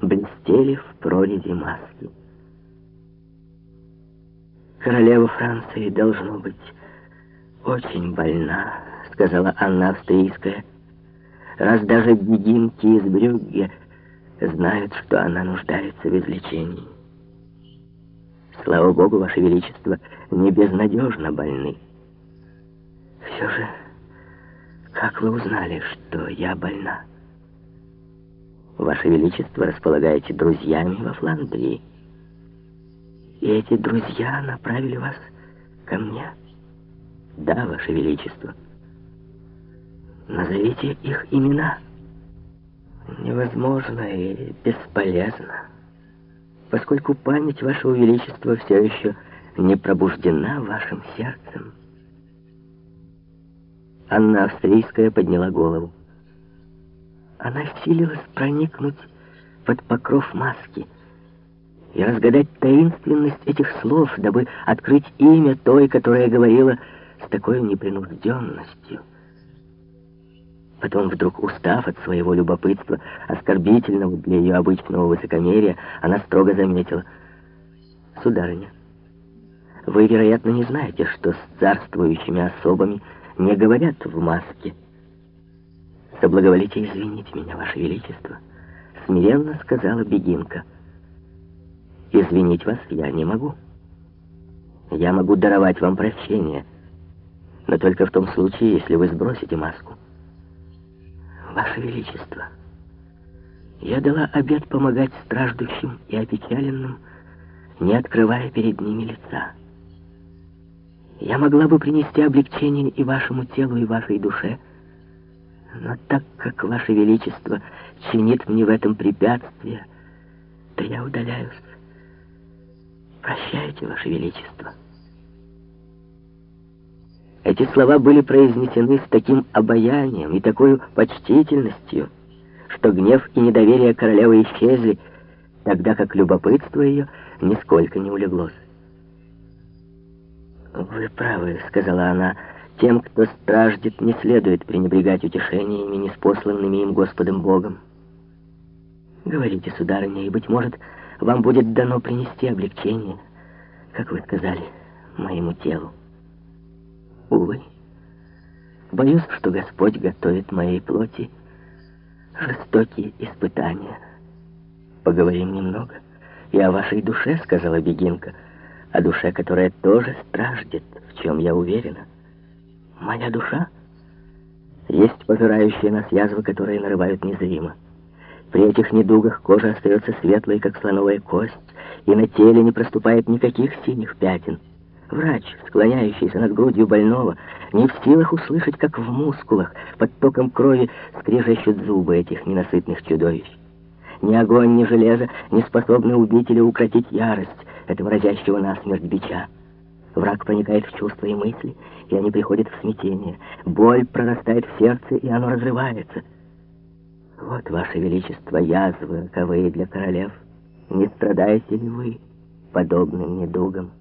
блестели в прорези маски. Королева Франции должно быть очень больна, сказала Анна Австрийская, раз даже бегинки из Брюгге знают, что она нуждается в излечении. Слава Богу, Ваше Величество, не безнадежно больны. Все же, как вы узнали, что я больна? Ваше Величество располагаете друзьями во Фландрии. И эти друзья направили вас ко мне? Да, Ваше Величество. Назовите их имена. Невозможно и бесполезно, поскольку память Вашего Величества все еще не пробуждена вашим сердцем. Анна Австрийская подняла голову. Она силилась проникнуть под покров маски и разгадать таинственность этих слов, дабы открыть имя той, которая говорила с такой непринужденностью. Потом, вдруг устав от своего любопытства, оскорбительного для ее обычного высокомерия, она строго заметила. «Сударыня, вы, вероятно, не знаете, что с царствующими особами не говорят в маске». «Соблаговолите извинить меня, Ваше Величество», — смиренно сказала Бегинка. «Извинить вас я не могу. Я могу даровать вам прощение, но только в том случае, если вы сбросите маску». «Ваше Величество, я дала обет помогать страждущим и опечаленным, не открывая перед ними лица. Я могла бы принести облегчение и вашему телу, и вашей душе, — но так как Ваше Величество чинит мне в этом препятствие, то я удаляюсь. Прощайте, Ваше Величество. Эти слова были произнесены с таким обаянием и такой почтительностью, что гнев и недоверие королевы исчезли, тогда как любопытство ее нисколько не улеглось. «Вы правы», — сказала она, — тем, кто страждет, не следует пренебрегать утешениями, неспосланными им Господом Богом. Говорите, сударыня, и, быть может, вам будет дано принести облегчение, как вы сказали, моему телу. Увы, боюсь, что Господь готовит моей плоти жестокие испытания. Поговорим немного и о вашей душе, сказала Бегинка, о душе, которая тоже страждет, в чем я уверена. Моя душа? Есть пожирающие нас язвы, которые нарывают незримо. При этих недугах кожа остается светлой, как слоновая кость, и на теле не проступает никаких синих пятен. Врач, склоняющийся над грудью больного, не в силах услышать, как в мускулах под током крови скрежещут зубы этих ненасытных чудовищ. Ни огонь, ни железо не способны убить или укротить ярость этого разящего насмерть бича. Враг проникает в чувства и мысли, и они приходят в смятение. Боль прорастает в сердце, и оно разрывается. Вот, Ваше Величество, язвы роковые для королев. Не страдаете ли вы подобным недугом?